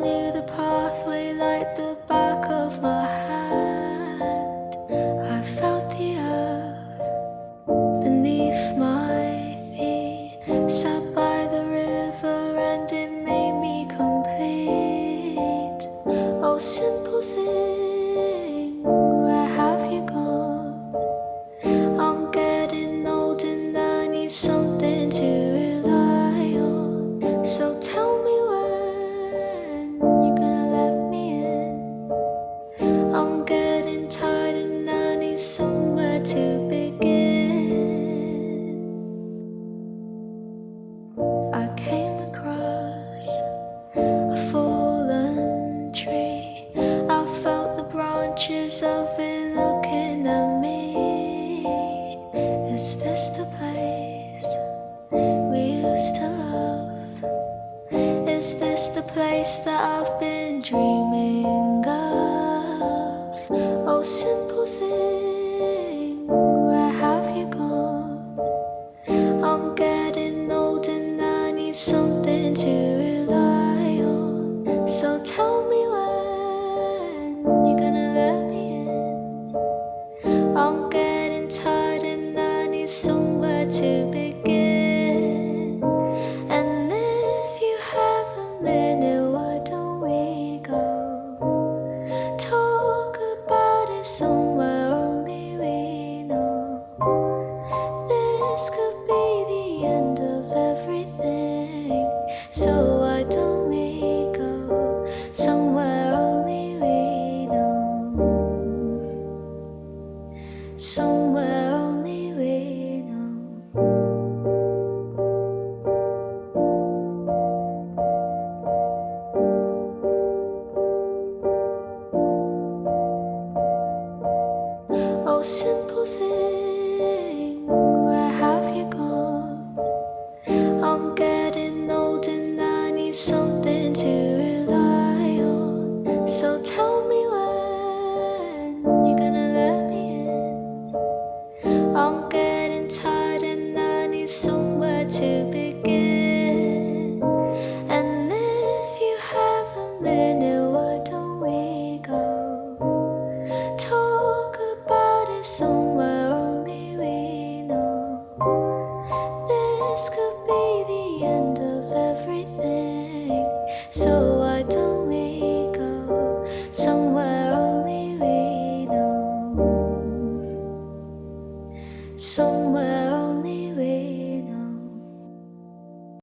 knew the pathway light the back of my hand. I felt the earth beneath my feet. Sat by the river and it made me complete. Oh, simple things. Place that I've been dreaming of. somewhere only we know. Oh, simple thing, where have you gone? I'm getting old and I need something to rely on. So tell me. this could be the end of everything. So why don't we go somewhere only we know? Somewhere.